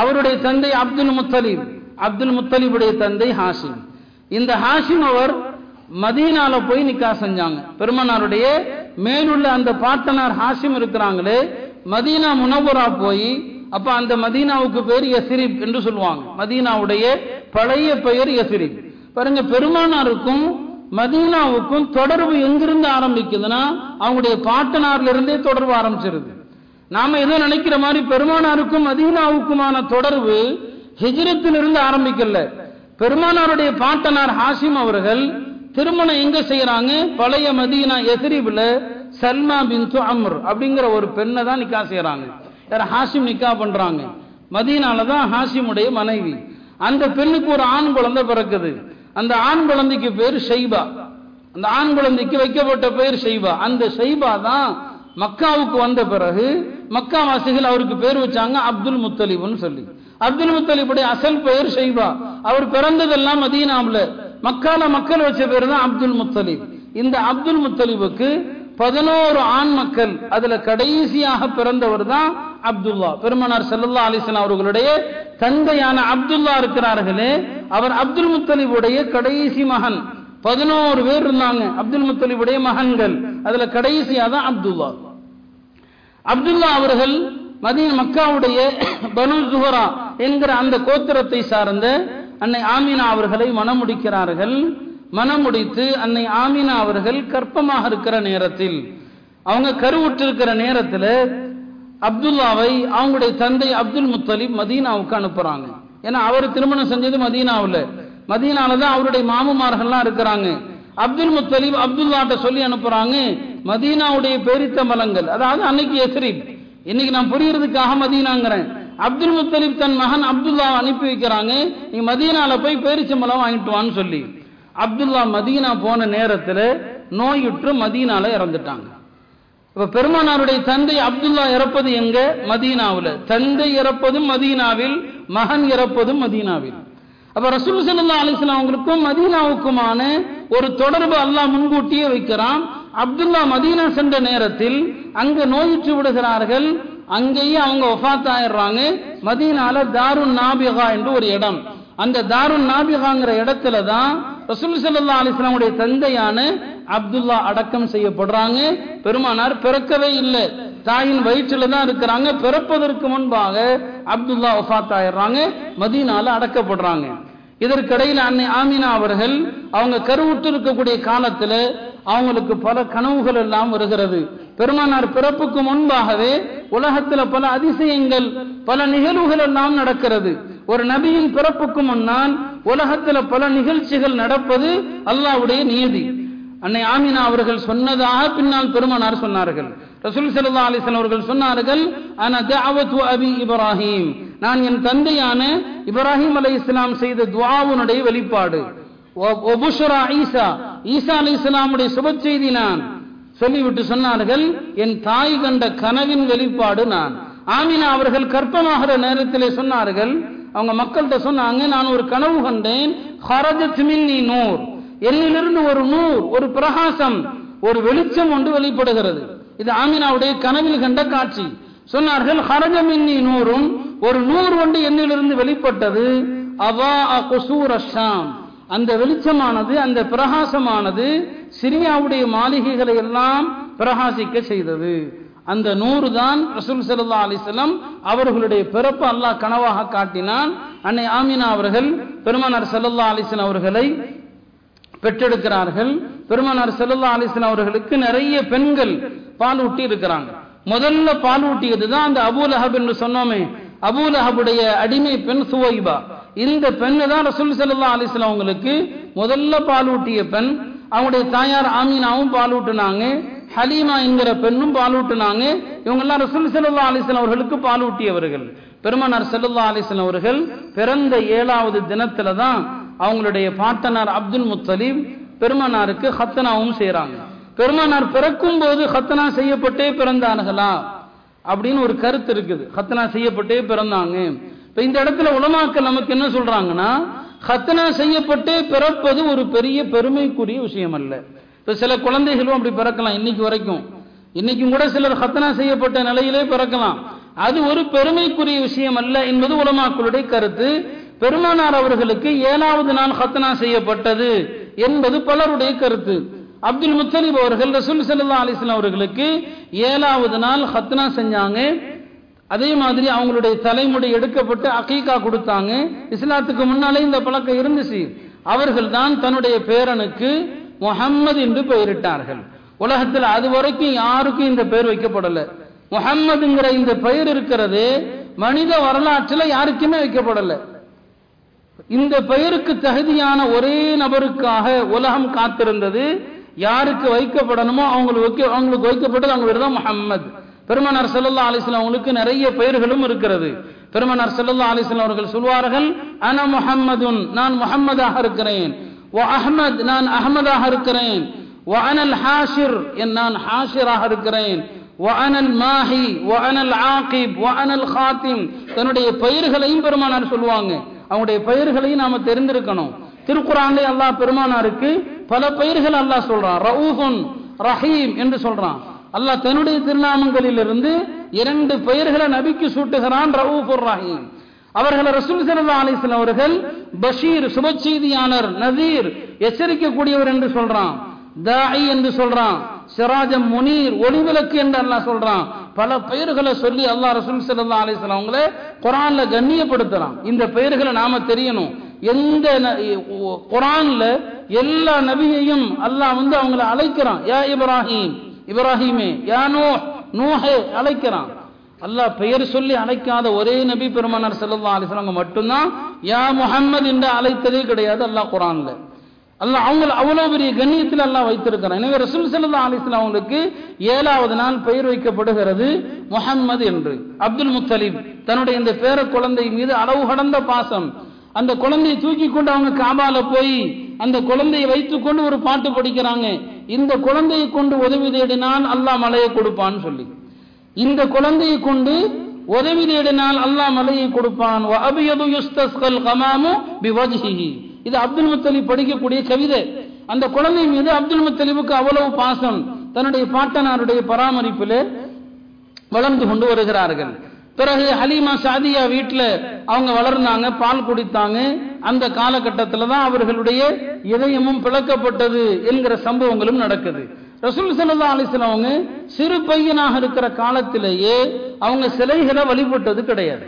அவருடைய தந்தை அப்துல் முத்தலீப் அப்துல் முத்தலிபுடைய தந்தை ஹாஷிம். இந்த ஹாஷிம் அவர் மதீனால போய் நிக்கா செஞ்சாங்க. பெருமனாருடைய மேலுள்ள அந்த பாட்டனார் ஹாஷிம் இருக்கிறாங்களே மதீனா முனவரா போய் அப்ப அந்த மதீனாவுக்கு பேர் யசிரிப் என்று சொல்லுவாங்க. மதீனாவுடைய பழைய பெயர் யசிரிப். பாருங்க பெருமானாருக்கும் மதீனாவுக்கும் தொடர்பு எங்கிருந்து ஆரம்பிக்குதுன்னா அவங்களுடைய பாட்டனார்ல இருந்தே தொடர்பு ஆரம்பிச்சிருது. நாம ஏதோ நினைக்கிற மாதிரி பெருமானாருக்கும் மதீனாவுக்குமான தொடர்பு ஹிஜ்ரத்திலிருந்து ஆரம்பிக்கல. பெருமானாருடைய பாட்டனார் ஹாசிம் அவர்கள் திருமணம் எங்க செய்யறாங்க பழைய மதீனா எதிரிபில் சல்மா பின் அம்ர் அப்படிங்கிற ஒரு பெண்ணை தான் நிக்கா செய்யறாங்க யார் ஹாசிம் நிக்கா பண்றாங்க. மதீனால தான் ஹாசிமுடைய மனைவி. அந்த பெண்ணுக்கு ஒரு ஆண் குழந்தை பிறக்குது. அந்த ஆண் குழந்தைக்கு பேர் ஷைபா அந்த ஆண் குழந்தைக்கு வைக்கப்பட்ட பேர் ஷைபா அந்த ஷைபா தான் மக்காவுக்கு வந்த பிறகு மக்கா வாசிகள் அவருக்கு பேர் வச்சாங்க அப்துல் முத்தலிப்னு சொல்லி. அப்துல் முத்தலிபுடைய அசல் பெயர் ஷைபா அவர் பிறந்ததெல்லாம் மதீனாவில். மக்கால மக்கள் வச்ச பேர் தான் அப்துல் முத்தலிப். இந்த அப்துல் முத்தலிபுக்கு பதினோரு ஆண் மக்கள் அதுல கடைசியாக பிறந்தவர் தான் அப்துல்லா. பெருமனார் செல்லல்லா அலிசன் அவர்களுடைய தந்தையான அப்துல்லா இருக்கிறார்களே அவர் அப்துல் முத்தலிபுடைய கடைசி மகன். பதினோரு பேர் இருந்தாங்க அப்துல் முத்தலிபுடைய மகன்கள். அதுல கடைசியா தான் அப்துல்லா. அப்துல்லா அவர்கள் மதீன மக்காவுடைய பனு ஜுஹரா என்கிற அந்த கோத்திரத்தை சார்ந்த அன்னை ஆமீனா அவர்களை மணமுடிக்கிறார்கள் மனமுடித்து அன்னை ஆமீனா அவர்கள் கற்பமாக இருக்கிற நேரத்தில் அவங்க கருவுற்றிருக்கிற நேரத்தில் அப்துல்லாவை அவங்களுடைய தந்தை அப்துல் முத்தலிப் மதீனாவுக்கு அனுப்புறாங்க. ஏன்னா அவர் திருமணம் செஞ்சது மதீனாவில். மதீனால தான் அவருடைய மாமமார்கள்லாம் இருக்கிறாங்க. அப்துல் முத்தலிப் அப்துல்லாட்ட சொல்லி அனுப்புறாங்க மதீனாவுடைய பேரித்த மலங்கள் அதாவது அன்னைக்கு எஸ்ரீப் இன்னைக்கு நான் புரியறதுக்காக மதீனாங்கிறேன் அப்துல் முத்தலிப் தன் மகன் அப்துல்லா அனுப்பி வைக்கிறாங்க. நீ மதீனால போய் பேரிச்சம்பளம் வாங்கிட்டு வான்னு சொல்லி. அப்துல்லா மதீனா போன நேரத்தில் நோயுற்று மதீனால இறந்துட்டாங்க. இப்ப பெருமானாருடைய தந்தை அப்துல்லா இறப்பது எங்க? மதீனாவில். தந்தை இறப்பதும் மதீனாவில் மகன் இறப்பதும் மதீனாவில். அப்ப ரசூல் சல்லா அலிஸ்லாம் அவங்களுக்கும் மதீனாவுக்குமான ஒரு தொடர்பு அல்லாஹ் முன்கூட்டியே வைக்கிறான். அப்துல்லா மதீனா சென்ற நேரத்தில் அங்க நோயுற்று விடுகிறார்கள். அங்கேயே அவங்க ஒஃபாத் ஆயிடுறாங்க மதீனால தாருன் நாபிகா என்று ஒரு இடம். அந்த தாருன் நாபிகாங்கிற இடத்துல தான் ரசூல் சல்லா அலிஸ்லாமுடைய தந்தையான அப்துல்லா அடக்கம் செய்யப்படுறாங்க. பெருமானார் பிறக்கவே இல்லை. தாயின் வயிற்றுல தான் இருக்கிறாங்க. பிறப்பதற்கு முன்பாக அப்துல்லா ஒஃபாத் ஆயிடுறாங்க மதீனால அடக்கப்படுறாங்க. இதற்கிடையில் அன்னை ஆமினா அவர்கள் அவங்க கருவுற்று இருக்கக்கூடிய காலத்துல அவங்களுக்கு பல கனவுகள் எல்லாம் வருகிறது. பெருமானார் பிறப்புக்கு முன்பாகவே உலகத்துல பல அதிசயங்கள் பல நிகழ்வுகள் எல்லாம் நடக்கிறது. ஒரு நபியின் பிறப்புக்கு முன்னால் உலகத்துல பல நிகழ்ச்சிகள் நடப்பது அல்லாவுடைய நியதி அன்னை ஆமினா அவர்கள் சொன்னதாக பின்னால் பெருமானார் சொன்னார்கள். ரசூல் சல்லா அலிசன் அவர்கள் சொன்னார்கள் அபி இப்ராஹிம். நான் என் தந்தையான இப்ராஹிம் அலை இஸ்லாம் செய்த துவாவுனுடைய வெளிப்பாடு. ஈசா. ஈசா அலி இஸ்லாமுடைய சுப செய்தி நான். சொல்லிவிட்டு சொன்னார்கள் என் தாய் கண்ட கனவின் வெளிப்பாடு நான். ஆமினா அவர்கள் கற்பமாகிற நேரத்திலே சொன்னார்கள். அவங்க மக்கள்கிட்ட சொன்னாங்க நான் ஒரு கனவு கண்டேன். நூர். என்னிலிருந்து ஒரு நூர் ஒரு பிரகாசம் ஒரு வெளிச்சம் ஒன்று வெளிப்படுகிறது. இது ஆமினாவுடைய கனவில் கண்ட காட்சி. சொன்னார்கள் ஹரஜமின்னி நூறும் ஒரு நூறு ஒன்று என்னிலிருந்து வெளிப்பட்டது. அவா குசூர் அஷாம் அந்த வெளிச்சமானது அந்த பிரகாசமானது சிரியாவுடைய மாளிகைகளை எல்லாம் பிரகாசிக்க செய்தது. அந்த நூறு தான் ரசூல் சல்லா அலிஸ்லம் அவர்களுடைய பிறப்பு அல்லாஹ் கனவாக காட்டினான். அன்னை ஆமினா அவர்கள் பெருமானார் சல்லல்லா அலிஸ்லாம் அவர்களை பெற்றெடுக்கிறார்கள். பெருமானார் செல்லல்லா அலிஸ்லாம் அவர்களுக்கு நிறைய பெண்கள் பால் ஊட்டி இருக்கிறாங்க. முதல்ல பால் ஊட்டியது தான் அந்த அபூல் அஹப் என்று சொன்னோமே. அபூல் அஹபுடைய அடிமை பெண் சுவைபா. இந்த பெண்ணு தான் ரசூல் சல்லா அலிஸ்லாம் அவங்களுக்கு முதல்ல பாலூட்டிய பெண். அவங்களுடைய தாயார் ஆமீனாவும் பாலூட்டினாங்க ஹலீமா என்கிற பெண்ணும் பாலூட்டினாங்க இவங்கெல்லாம் ரசூல் சல்லா அலிஸ்லாம் அவர்களுக்கு பாலூட்டியவர்கள் பெருமனார் பெருமானார் அலிஸ்லாம் அவர்கள் பிறந்த ஏழாவது தினத்துல தான் அவங்களுடைய பாட்டனார் அப்துல் முத்தலீம் பெருமனாருக்கு ஹத்தனாவும் செய்யறாங்க பெருமானார் பிறக்கும் போது ஹத்தனா செய்யப்பட்டே பிறந்தார்களா அப்படின்னு ஒரு கருத்து இருக்குது. ஹத்தனா செய்யப்பட்டே பிறந்தாங்க. இப்ப இந்த இடத்துல உலமாக்கள் நமக்கு என்ன சொல்றாங்கன்னா ஹத்தனா செய்யப்பட்டு பிறப்பது ஒரு பெரிய பெருமைக்குரிய விஷயம் அல்ல இப்ப சில குழந்தைகளும் அப்படி பிறக்கலாம் இன்னைக்கு வரைக்கும். இன்னைக்கும் கூட சிலர் ஹத்தனா செய்யப்பட்ட நிலையிலே பிறக்கலாம். அது ஒரு பெருமைக்குரிய விஷயம் அல்ல என்பது உலமாக்களுடைய கருத்து. பெருமானார் அவர்களுக்கு ஏழாவது நாள் ஹத்தனா செய்யப்பட்டது என்பது பலருடைய கருத்து. அப்துல் முத்தலிப் அவர்கள் ரசூல் சல்லா அலிஸ்லாம் அவர்களுக்கு ஏழாவது நாள் ஹத்னா செஞ்சாங்க. அதே மாதிரி அவங்களுடைய தலைமுடி எடுக்கப்பட்டு அகீகா கொடுத்தாங்க. இஸ்லாத்துக்கு முன்னாலே இந்த பழக்கம் இருந்துச்சு. அவர்கள் தான் தன்னுடைய பேரனுக்கு முகம்மது என்று பெயரிட்டார்கள். உலகத்தில் அது வரைக்கும் யாருக்கும் இந்த பெயர் வைக்கப்படல. முகம்மதுங்கிற இந்த பெயர் இருக்கிறது மனித வரலாற்றில் யாருக்குமே வைக்கப்படல. இந்த பெயருக்கு தகுதியான ஒரே நபருக்காக உலகம் காத்திருந்தது. யாருக்கு வைக்கப்படணுமோ அவங்களுக்கு அவங்களுக்கு வைக்கப்பட்டது அவங்க பேர் தான் முகம்மது பெருமனார் செல்லல்லா அலிஸ்லாம் அவங்களுக்கு நிறைய பெயர்களும் இருக்கிறது. பெருமனார் செல்லல்லா அலிஸ்லாம் அவர்கள் சொல்வார்கள் அன முஹம்மதுன் நான் முஹம்மதாக இருக்கிறேன். ஓ அஹ்மத் நான் அஹமதாக இருக்கிறேன். ஓ அனல் ஹாஷிர் என் நான் ஹாஷிராக இருக்கிறேன். வஅனல் மாஹி வஅனல் ஆகிப் வஅனல் ஹாத்திம். தன்னுடைய பெயர்களையும் பெருமானார் சொல்லுவாங்க. அவங்களுடைய பெயர்களையும் நாம தெரிந்திருக்கணும். திருக்குறான்லே அல்லாஹ் பெருமானாருக்கு பல பெயர்கள் அல்லாஹ் சொல்றான். ரவுஃபுன் ரஹீம் என்று சொல்றான். அல்லாஹ் தன்னுடைய திருநாமங்களிலிருந்து இரண்டு பெயர்களை நபிக்கு சூட்டுகிறான் ரவுஃபுர் ரஹீம். அவர்களை ரசூல் சல்லா அலிஸ்லாம் அவர்கள் பஷீர் சுப செய்தியாளர் நதீர் எச்சரிக்கக்கூடியவர் என்று சொல்றான். தாயி என்று சொல்றான். சிராஜம் முனீர் ஒளிவிளக்கு என்று அல்லாஹ் சொல்றான். பல பெயர்களை சொல்லி அல்லாஹ் ரசூல் சல்லா அலிஸ்லாம் அவங்கள குரான்ல கண்ணியப்படுத்துறான். இந்த பெயர்களை நாம தெரியணும். எந்த குரான்ல எல்லா நபியையும் அல்லாஹ் வந்து அவங்கள அழைக்கிறான். யா இப்ராஹிம் இப்ராஹிமே யானோ நூஹே அழைக்கிறான். அல்லாஹ் பெயர் சொல்லி அழைக்காத ஒரே நபி பெருமானார் செல்லா அலிஸ்லாங்க மட்டும்தான் யா முஹம்மது என்று அழைத்ததே கிடையாது அல்லாஹ் குரான்ல. அல்லாஹ் அவங்க அவ்வளவு பெரிய கண்ணியத்தில் எல்லாம் வைத்திருக்கிறான். எனவே ரசூல் ஸல்லல்லாஹு அலிஸ்லாம் அவங்களுக்கு ஏழாவது நாள் பெயர் வைக்கப்படுகிறது முஹம்மது என்று. அப்துல் முத்தலீப் தன்னுடைய இந்த பேர குழந்தை மீது அளவு கடந்த பாசம். அந்த குழந்தையை தூக்கி கொண்டு அவங்க காபால போய் அந்த குழந்தையை வைத்துக்கொண்டு ஒரு பாட்டு படிக்கிறாங்க. இந்த குழந்தையை கொண்டு உதவி தேடினால் அல்லாஹ் மலையை கொடுப்பான்னு சொல்லி. இந்த குழந்தையை கொண்டு உதவி தேடினால் அல்லாஹ் மலையை கொடுப்பான். யுஸ்தஸ்கல் கமாமு இது அப்துல் முத்தலிப் படிக்கக்கூடிய கவிதை. அந்த குழந்தை மீது அப்துல் முத்தலிபுக்கு அவ்வளவு பாசம். தன்னுடைய பாட்டனாருடைய பராமரிப்பிலே வளர்ந்து கொண்டு வருகிறார்கள். பிறகு ஹலீமா சாதியா வீட்டில் அவங்க வளர்ந்தாங்க பால் குடித்தாங்க. அந்த காலகட்டத்தில் தான் அவர்களுடைய இதயமும் பிளக்கப்பட்டது என்கிற சம்பவங்களும் நடக்குது. ரசூல் சல்லா அலிஸ்லாம் அவங்க சிறு பையனாக இருக்கிற காலத்திலேயே அவங்க சிலைகளை வழிபட்டது கிடையாது.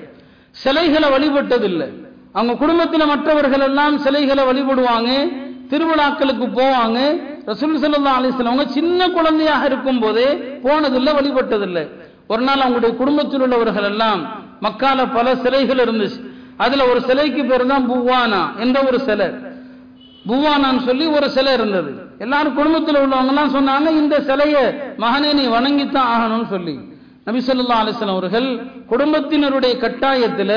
சிலைகளை வழிபட்டது இல்லை அவங்க குடும்பத்தில் மற்றவர்கள் எல்லாம் சிலைகளை வழிபடுவாங்க திருவிழாக்களுக்கு போவாங்க. ரசூல் சல்லா அலிஸ்லாம் அவங்க சின்ன குழந்தையாக இருக்கும் போதே போனதில்லை வழிபட்டதில்லை. ஒரு நாள் அவங்களுடைய குடும்பத்தில் உள்ளவர்கள் எல்லாம் மக்கால பல சிலைகள் இருந்துச்சு. அதுல ஒரு சிலைக்கு பேர் தான் பூவானா என்ற ஒரு சிலை. பூவானான்னு சொல்லி ஒரு சிலை இருந்தது. எல்லாரும் குடும்பத்தில் உள்ளவங்க எல்லாம் சொன்னாங்க இந்த சிலையை மகனே நீ வணங்கித்தான் ஆகணும்னு சொல்லி. நபிசல்லா அலிஸ்லாம் அவர்கள் குடும்பத்தினருடைய கட்டாயத்தில்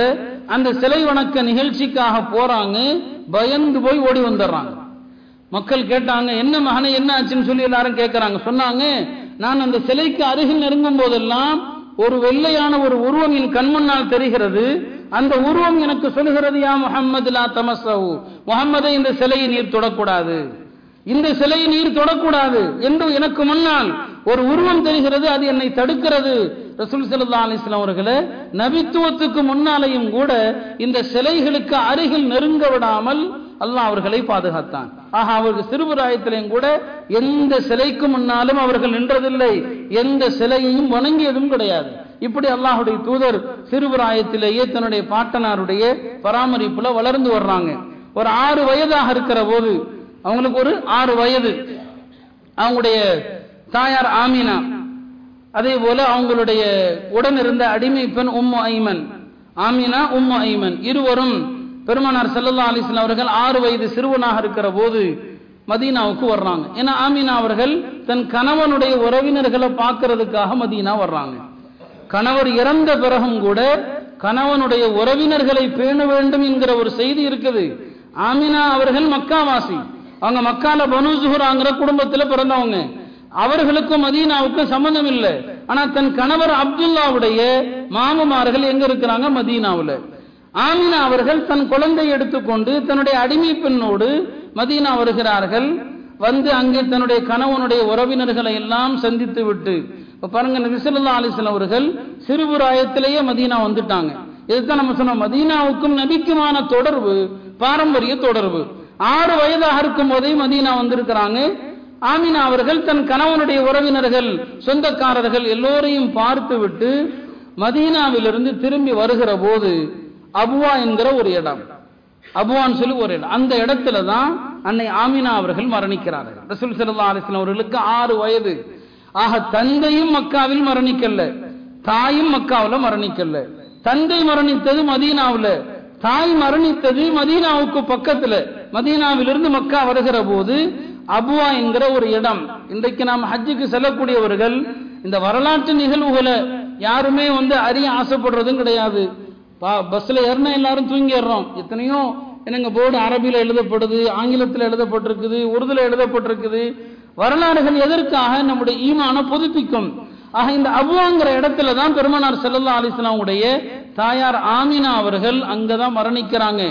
அந்த சிலை வணக்க நிகழ்ச்சிக்காக போறாங்க பயந்து போய் ஓடி வந்துடுறாங்க. மக்கள் கேட்டாங்க என்ன மகனை என்ன ஆச்சுன்னு சொல்லி எல்லாரும் கேட்கறாங்க சொன்னாங்க நான் அந்த சிலைக்கு அருகில் நெருங்கும் போதெல்லாம் ஒரு வெள்ளையான ஒரு உருவம் என் கண்முன்னால் தெரிகிறது. அந்த உருவம் எனக்கு சொல்லுகிறது யா முகம்மது லா தமசவு முகம்மதை இந்த சிலையை நீர் தொடக்கூடாது. இந்த சிலையை நீர் தொடக்கூடாது என்று எனக்கு முன்னால் ஒரு உருவம் தெரிகிறது அது என்னை தடுக்கிறது. ரசூல் சல்லா அலிஸ்லாம் அவர்களே நபித்துவத்துக்கு முன்னாலேயும் கூட இந்த சிலைகளுக்கு அருகில் நெருங்க விடாமல் அல்லாஹ் அவர்களை பாதுகாத்தான். ஆக அவர்கள் சிறுபுராயத்திலையும் கூட எந்த சிலைக்கு முன்னாலும் அவர்கள் நின்றதில்லை. எந்த சிலையையும் வணங்கியதும் கிடையாது. இப்படி அல்லாஹுடைய தூதர் சிறுபுராயத்திலேயே தன்னுடைய பாட்டனாருடைய பராமரிப்புல வளர்ந்து வர்றாங்க. ஒரு ஆறு வயதாக இருக்கிற போது அவங்களுக்கு ஒரு ஆறு வயது. அவங்களுடைய தாயார் ஆமினா அதே போல அவங்களுடைய உடன் இருந்த அடிமை பெண் Umm Ayman Amina Umm Ayman இருவரும் பெருமானார் செல்லல்லா அலிஸ்லாம் அவர்கள் ஆறு வயது சிறுவனாக இருக்கிற போது மதீனாவுக்கு வர்றாங்க. ஏன்னா ஆமீனா அவர்கள் தன் கணவனுடைய உறவினர்களை பார்க்கறதுக்காக மதீனா வர்றாங்க. கணவர் இறந்த பிறகும் கூட கணவனுடைய உறவினர்களை பேண வேண்டும் என்கிற ஒரு செய்தி இருக்குது. ஆமினா அவர்கள் மக்காவாசி. அவங்க மக்கால பனுசுகுராங்கிற குடும்பத்தில் பிறந்தவங்க. அவர்களுக்கும் மதீனாவுக்கும் சம்பந்தம் இல்லை. ஆனா தன் கணவர் அப்துல்லாவுடைய மாமமார்கள் எங்க இருக்கிறாங்க? மதீனாவில். ஆமினா அவர்கள் தன் குழந்தை எடுத்துக்கொண்டு தன்னுடைய அடிமை பெண்ணோடு மதீனா வருகிறார்கள். வந்து அங்கே தன்னுடைய கணவனுடைய உறவினர்களை எல்லாம் சந்தித்து விட்டு இப்ப பாருங்க நபிசல்லா அலிஸ்லாம் அவர்கள் சிறுபுராயத்திலேயே மதீனா வந்துட்டாங்க. இதுதான் நம்ம சொன்னோம் மதீனாவுக்கும் நபிக்குமான தொடர்பு பாரம்பரிய தொடர்பு. ஆறு வயதாக இருக்கும் போதே மதீனா வந்திருக்கிறாங்க. ஆமினா அவர்கள் தன் கணவனுடைய உறவினர்கள் சொந்தக்காரர்கள் எல்லோரையும் பார்த்து விட்டு மதீனாவிலிருந்து திரும்பி வருகிற போது அபுவா என்கிற ஒரு இடம். அபுவான்னு சொல்லி ஒரு இடம். அந்த இடத்துல தான் அன்னை ஆமினா அவர்கள் மரணிக்கிறார்கள். ரசூல் சல்லா அலிஸ்லாம் அவர்களுக்கு ஆறு வயது. ஆக தந்தையும் மக்காவில் மரணிக்கல. தாயும் மக்காவில் மரணிக்கல. தந்தை மரணித்தது மதீனாவில். தாய் மரணித்தது மதீனாவுக்கு பக்கத்துல. மதீனாவிலிருந்து மக்கா வருகிற போது அபுவா என்கிற ஒரு இடம். இன்றைக்கு நாம் ஹஜ்ஜுக்கு செல்லக்கூடியவர்கள் இந்த வரலாற்று நிகழ்வுகளை யாருமே வந்து அறிய ஆசைப்படுறதும் கிடையாது. பஸ்ல ஏறினா எல்லாரும் தூங்கிடுறோம் எத்தனையோ என்னங்க போர்டு அரபியில் எழுதப்படுது ஆங்கிலத்தில் எழுதப்பட்டிருக்குது உருதுல எழுதப்பட்டிருக்குது. வரலாறுகள் எதற்காக நம்முடைய ஈமான புதுப்பிக்கும்? ஆக இந்த அபுவாங்கிற இடத்துல தான் பெருமனார் செல்லல்லா அலிஸ்லாமுடைய தாயார் ஆமினா அவர்கள் அங்கதான் மரணிக்கிறாங்க.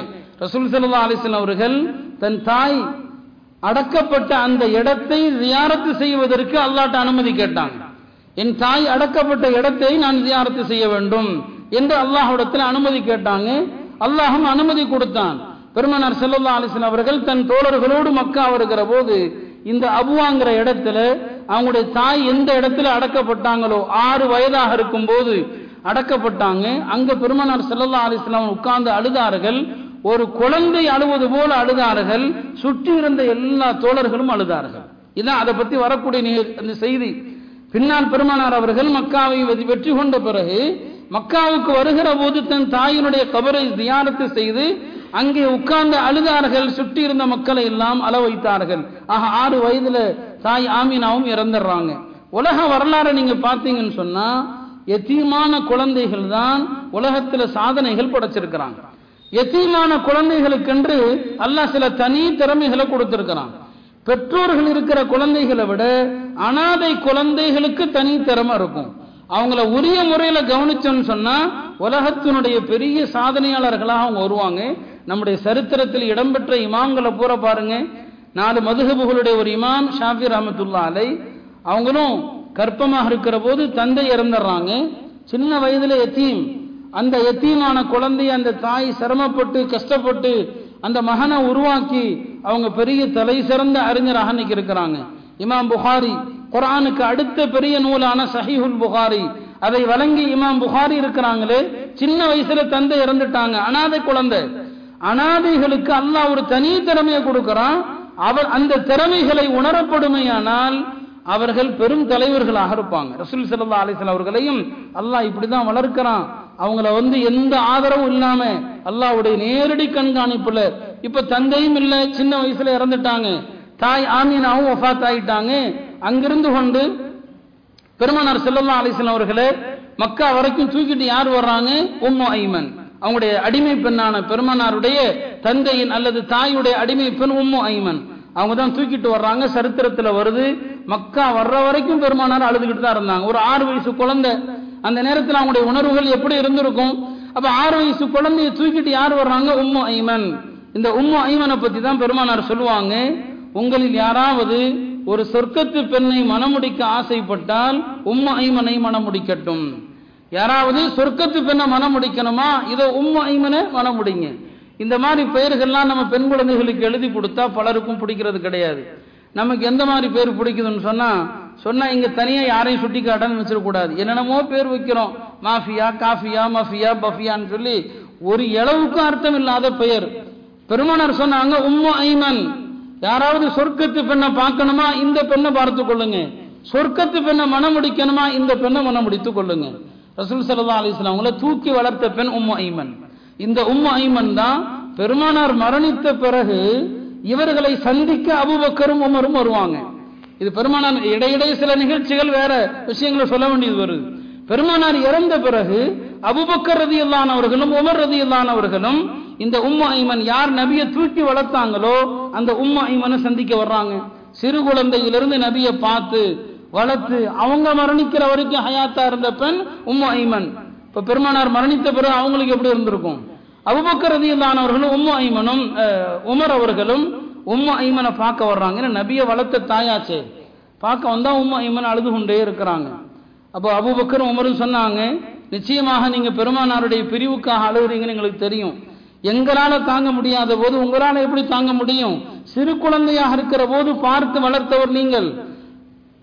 ரசூல் செல்லல்லா அலிஸ்லாம் அவர்கள் தன் தாய் அடக்கப்பட்ட அந்த இடத்தை தியாரத்து செய்வதற்கு அல்லாட்ட அனுமதி கேட்டாங்க. என் தாய் அடக்கப்பட்ட இடத்தை நான் தியாரத்து செய்ய வேண்டும். என்று அல்லாஹிடத்தில் அனுமதி கேட்டாங்க. அல்லாஹும் அனுமதி கொடுத்தான். பெருமனார் செல்லல்லா அலிஸ்லாம் அவர்கள் தன் தோழர்களோடு மக்கா வருகிற போது இந்த அபுவாங்கிற இடத்துல அவங்களுடைய தாய் எந்த இடத்துல அடக்கப்பட்டாங்களோ ஆறு வயதாக இருக்கும் போது அடக்கப்பட்டாங்க. அங்க பெருமனார் செல்லல்லா அலிஸ்லாம் உட்கார்ந்து அழுதார்கள். ஒரு குழந்தை அழுவது போல அழுதார்கள். சுற்றி இருந்த எல்லா தோழர்களும் அழுதார்கள். இதான் அதை பத்தி வரக்கூடிய அந்த செய்தி. பின்னால் பெருமானார் அவர்கள் மக்காவை வெற்றி கொண்ட பிறகு மக்காவுக்கு வருகிற போது தன் தாயினுடைய கபரை தியானத்தை செய்து அங்கே உட்கார்ந்து அழுதார்கள் சுற்றி இருந்த மக்களை எல்லாம் அள வைத்தார்கள் ஆக ஆறு வயதுல தாய் ஆமீனாவும் இறந்துடுறாங்க. உலக வரலாறை நீங்க பார்த்தீங்கன்னு சொன்னா எத்தீமான குழந்தைகள் தான் உலகத்துல சாதனைகள் படைச்சிருக்கிறாங்க. எத்தீமான குழந்தைகளுக்கென்று அல்லாஹ் சில தனி திறமைகளை கொடுத்திருக்கிறான். பெற்றோர்கள் இருக்கிற குழந்தைகளை விட அனாதை குழந்தைகளுக்கு தனி திறமை இருக்கும். அவங்கள உரிய முறையில கவனிச்சோன்னு சொன்னால் உலகத்தினுடைய பெரிய சாதனையாளர்களாக அவங்க வருவாங்க. நம்முடைய சரித்திரத்தில் இடம்பெற்ற இமாம்களை பூரா பாருங்க. நாலு மதுகபுகளுடைய ஒரு இமாம் ஷாஃபி ரஹமத்துல்லா அலை அவங்களும் கற்பமாக இருக்கிற போது தந்தை இறந்துடுறாங்க. சின்ன வயதுல எத்தீம். அந்த எத்தீமான குழந்தைய அந்த தாய் சிரமப்பட்டு கஷ்டப்பட்டு அந்த மகனை உருவாக்கி அவங்க பெரிய தலை சிறந்த அறிஞராக இன்னைக்கு இருக்கிறாங்க இமாம் புகாரி குரானுக்கு அடுத்த பெரிய நூலான சஹிஹுல் புகாரி. அதை வழங்கி இமாம் புகாரி இருக்கிறாங்களே சின்ன வயசுல தந்தை இறந்துட்டாங்க அனாதை குழந்தை. அனாதைகளுக்கு அல்லாஹ் ஒரு தனி திறமையை கொடுக்கிறான். அவர் அந்த திறமைகளை உணரப்படுமையானால் அவர்கள் பெரும் தலைவர்களாக இருப்பாங்க. ரசூல் சல்லா அலிஸ்லாம் அவர்களையும் அல்லாஹ் இப்படிதான் வளர்க்கிறான். அவங்கள வந்து எந்த ஆதரவும் இல்லாம அல்லாவுடைய நேரடி கண்காணிப்புல. இப்ப தந்தையும் இல்ல சின்ன வயசுல இறந்துட்டாங்க. தாய் ஆமீனாவும் ஒஃபாத் ஆயிட்டாங்க. அங்கிருந்து கொண்டு பெருமானார் செல்லல்லா அலிஸ்லாம் அவர்களே மக்கா வரைக்கும் தூக்கிட்டு யார் வர்றாங்க? உம்மு ஐமன். அவங்களுடைய அடிமை பெண்ணான பெருமானாருடைய தந்தையின் அல்லது தாயுடைய அடிமை பெண் உம்மு ஐமன். அவங்க தான் தூக்கிட்டு வர்றாங்க சரித்திரத்தில் வருது. மக்கா வர்ற வரைக்கும் பெருமானார் அழுதுகிட்டு தான் இருந்தாங்க. ஒரு ஆறு வயசு குழந்தை. அந்த நேரத்தில் அவங்களுடைய உணர்வுகள் எப்படி இருந்திருக்கும்? அப்ப ஆறு வயசு குழந்தைய தூக்கிட்டு யார் வர்றாங்க? உம்மு ஐமன். இந்த உம்மு ஐமனை பத்தி தான் பெருமானார் சொல்லுவாங்க. உங்களில் யாராவது ஒரு சொர்க்கத்து பெண்ணை மனமுடிக்க ஆசைப்பட்டால் உம்ம ஐமனை மனமுடிக்கட்டும் யாராவது சொர்க்கத்து பெண்ணை மனமுடிக்கணுமா இதோ உம்ம ஐமனை மனமுடிங்க இந்த மாதிரி பெயர்கள்லாம் நம்ம பெண் குழந்தைகளுக்கு எழுதி கொடுத்தா பலருக்கும் பிடிக்கிறது கிடையாது. நமக்கு எந்த மாதிரி பேர் பிடிக்குதுன்னு சொன்னா சொன்னா இங்க தனியா யாரையும் சுட்டி காட்டன்னு வச்சிடக்கூடாது. என்னென்னமோ பேர் வைக்கிறோம். மாஃபியா காஃபியா மஃபியா பஃபியான்னு சொல்லி ஒரு இளவுக்கும் அர்த்தம் இல்லாத பெயர். பெருமானார் சொன்னாங்க உம்மு ஐமன். யாராவது சொர்க்கத்து பெண்ணை பார்க்கணுமா இந்த பெண்ணை பார்த்து கொள்ளுங்க. சொர்க்கத்து பெண்ணை மனம் முடிக்கணுமா இந்த பெண்ணை மனம் கொள்ளுங்க. ரசூல் சல்லா அலிஸ்லாம் அவங்கள தூக்கி வளர்த்த பெண் உம்மு ஐமன். இந்த உம்மு ஐமன் தான் பெருமானார் மரணித்த பிறகு இவர்களை சந்திக்க அபுபக்கரும் உமரும் வருவாங்க. இது பெருமானார் இடையிடையே சில நிகழ்ச்சிகள் வேற விஷயங்களை சொல்ல வேண்டியது வருது. பெருமானார் இறந்த பிறகு அபுபக்கர் ரதி உமர் ரதி இல்லானவர்களும் இந்த உம்ம ஐமன் யார் நபியை தூக்கி வளர்த்தாங்களோ அந்த உம்ம ஐமனை சந்திக்க வர்றாங்க. சிறு குழந்தையிலிருந்து நபியை பார்த்து வளர்த்து அவங்க மரணிக்கிற வரைக்கும் ஹயாத்தா இருந்த பெண் உம்ம ஐமன். இப்ப பெருமானார் மரணித்த பிறகு அவங்களுக்கு எப்படி இருந்திருக்கும்? அபுபக்கர் ரதி அவர்களும் உம்ம ஐமனும் உமர் அவர்களும் உம்ம ஐமனை பார்க்க வர்றாங்க. ஏன்னா நபியை வளர்த்த தாயாச்சே. பார்க்க வந்தா உம்ம ஐமன் அழுது கொண்டே இருக்கிறாங்க. அப்போ அபுபக்கரும் உமரும் சொன்னாங்க நிச்சயமாக நீங்க பெருமானாருடைய பிரிவுக்காக அழுகுறீங்கன்னு எங்களுக்கு தெரியும். எங்களால தாங்க முடியாத போது உங்களால எப்படி தாங்க முடியும்? சிறு குழந்தையாக இருக்கிற போது பார்த்து வளர்த்தவர் நீங்கள்.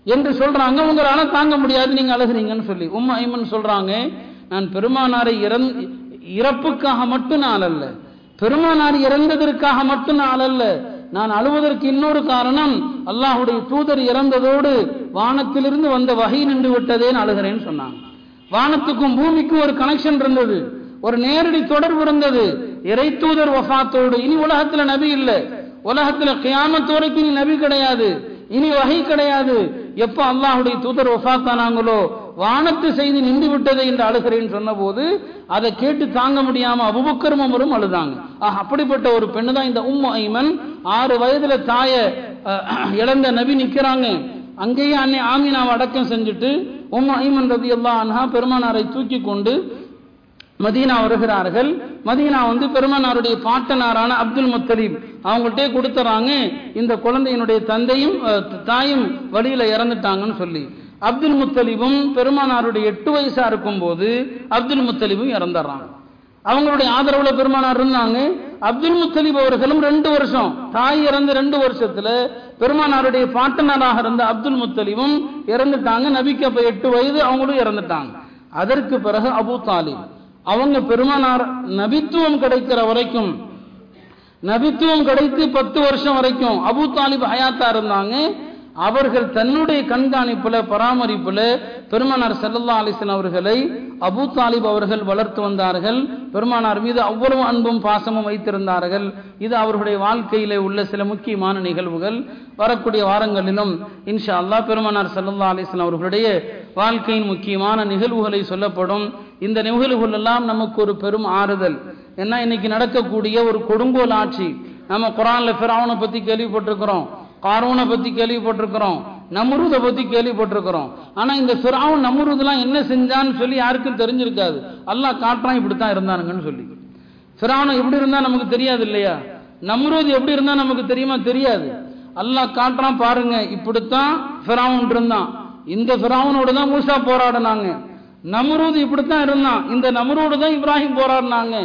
என்று சொல்றாங்க உங்களால தாங்க முடியாது நீங்க அழுகுறீங்கன்னு சொல்லி. உம் ஐமன் சொல்றாங்க நான் பெருமானாரை இறந் இறப்புக்காக மட்டும் நான் அல்ல. பெருமானார் இறந்ததற்காக மட்டும் நான் அல்ல. நான் அழுவதற்கு இன்னொரு காரணம் அல்லாஹுடைய தூதர் இறந்ததோடு வானத்திலிருந்து வந்த வகை நின்று விட்டதேன்னு அழுகிறேன்னு சொன்னாங்க. வானத்துக்கும் பூமிக்கும் ஒரு கனெக்ஷன் இருந்தது. ஒரு நேரடி தொடர்பு இருந்தது. இறைத்தூதர் தூதர் இனி உலகத்துல நபி இல்லை. உலகத்துல கியாமத்து வரைக்கும் இனி நபி கிடையாது. இனி வகை கிடையாது. எப்ப அல்லாஹுடைய தூதர் வஃபாத்தானாங்களோ வானத்து செய்தி நின்று விட்டதை என்று அழுகிறேன்னு சொன்ன போது அதை கேட்டு தாங்க முடியாம அபுபக்கர்மரும் அழுதாங்க. ஆஹ் அப்படிப்பட்ட ஒரு பெண்ணு தான் இந்த உம் ஐமன். ஆறு வயதுல தாய இழந்த நபி நிக்கிறாங்க. அங்கேயே அன்னை ஆமினாவை அடக்கம் செஞ்சுட்டு உம் ஐமன் ரதி அல்லா அன்ஹா பெருமானாரை தூக்கி கொண்டு மதீனா வருகிறார்கள். மதீனா வந்து பெருமானாருடைய பாட்டனாரான அப்துல் முத்தலீப். அவங்கள்ட்டே கொடுத்துறாங்க இந்த குழந்தையினுடைய தந்தையும் தாயும் வழியில இறந்துட்டாங்கன்னு சொல்லி. அப்துல் முத்தலிபும் பெருமானாருடைய எட்டு வயசா இருக்கும் போது அப்துல் முத்தலீபும் இறந்துடுறாங்க. அவங்களுடைய ஆதரவுல பெருமானார் இருந்தாங்க. அப்துல் முத்தலீப் அவர்களும் ரெண்டு வருஷம் தாய் இறந்த ரெண்டு வருஷத்துல பெருமானாருடைய பாட்டனராக இருந்த அப்துல் முத்தலீபும் இறந்துட்டாங்க. நபிக்கு அப்ப எட்டு வயது அவங்களும் இறந்துட்டாங்க. அதற்கு பிறகு அபு தாலிப் அவங்க பெருமானார் நபித்துவம் கிடைக்கிற வரைக்கும் நபித்துவம் கிடைத்து பத்து வருஷம் வரைக்கும் அபு தாலிப் ஹயாத்தா இருந்தாங்க. அவர்கள் தன்னுடைய கண்காணிப்புல பராமரிப்புல பெருமானார் செல்லல்லா அலிசன் அவர்களை அபு தாலிப் அவர்கள் வளர்த்து வந்தார்கள். பெருமானார் மீது அவ்வளவு அன்பும் பாசமும் வைத்திருந்தார்கள். இது அவர்களுடைய வாழ்க்கையிலே உள்ள சில முக்கியமான நிகழ்வுகள். வரக்கூடிய வாரங்களிலும் இன்ஷா அல்லா பெருமானார் செல்லல்லா அலிசன் அவர்களுடைய வாழ்க்கையின் முக்கியமான நிகழ்வுகளை சொல்லப்படும். இந்த நிகழ்வுகள் எல்லாம் நமக்கு ஒரு பெரும் ஆறுதல். ஏன்னா இன்னைக்கு நடக்கக்கூடிய ஒரு கொடுங்கோல் ஆட்சி. நம்ம குரான்ல ஃபிரௌனை பத்தி கேள்விப்பட்டிருக்கிறோம். காரூனை பத்தி கேள்விப்பட்டிருக்கிறோம். நம்ருதை பத்தி கேள்விப்பட்டிருக்கிறோம். ஆனா இந்த ஃபிரௌன் நம்ருதெல்லாம் என்ன செஞ்சான்னு சொல்லி யாருக்கும் தெரிஞ்சிருக்காது. அல்லாஹ் காட்டுறான் இப்படித்தான் இருந்தானுங்கன்னு சொல்லி. ஃபிரௌன் எப்படி இருந்தா நமக்கு தெரியாது இல்லையா? நம்ருது எப்படி இருந்தா நமக்கு தெரியுமா? தெரியாது. அல்லாஹ் காட்டுறான் பாருங்க இப்படித்தான் ஃபிரௌன் இருந்தான். இந்த பிராவனோடு தான் மூசா போராடினாங்க. நம்ரூது இப்படித்தான் இருந்தான். இந்த நம்ரூடு தான் இப்ராஹிம் போராடினாங்க.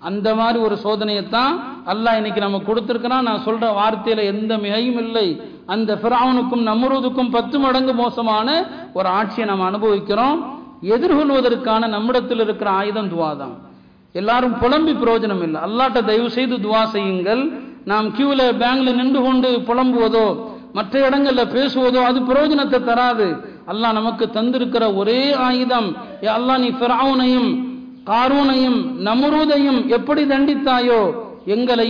அந்த மாதிரி ஒரு சோதனையைத்தான் அல்லாஹ் இன்னைக்கு நம்ம கொடுத்துருக்கிறான். நான் சொல்ற வார்த்தையில எந்த மிகையும் இல்லை. அந்த பிராவனுக்கும் நம்ரூதுக்கும் பத்து மடங்கு மோசமான ஒரு ஆட்சியை நம்ம அனுபவிக்கிறோம். எதிர்கொள்வதற்கான நம்மிடத்தில் இருக்கிற ஆயுதம் துவாதான். எல்லாரும் புலம்பி பிரயோஜனம் இல்லை. அல்லாட்ட தயவு செய்து துவா செய்யுங்கள். நாம் கியூல பேங்க்ல நின்று கொண்டு புலம்புவதோ மற்ற இடங்கள்ல பேசுவதோ அது பிரயோஜனத்தை தராது. அல்லாஹ் நமக்கு தந்திருக்கிற ஒரே ஆயுதம் அல்லாஹ் நீ ஃபிரௌனையும் காரூனையும் நமுரூதையும் எப்படி தண்டித்தாயோ எங்களை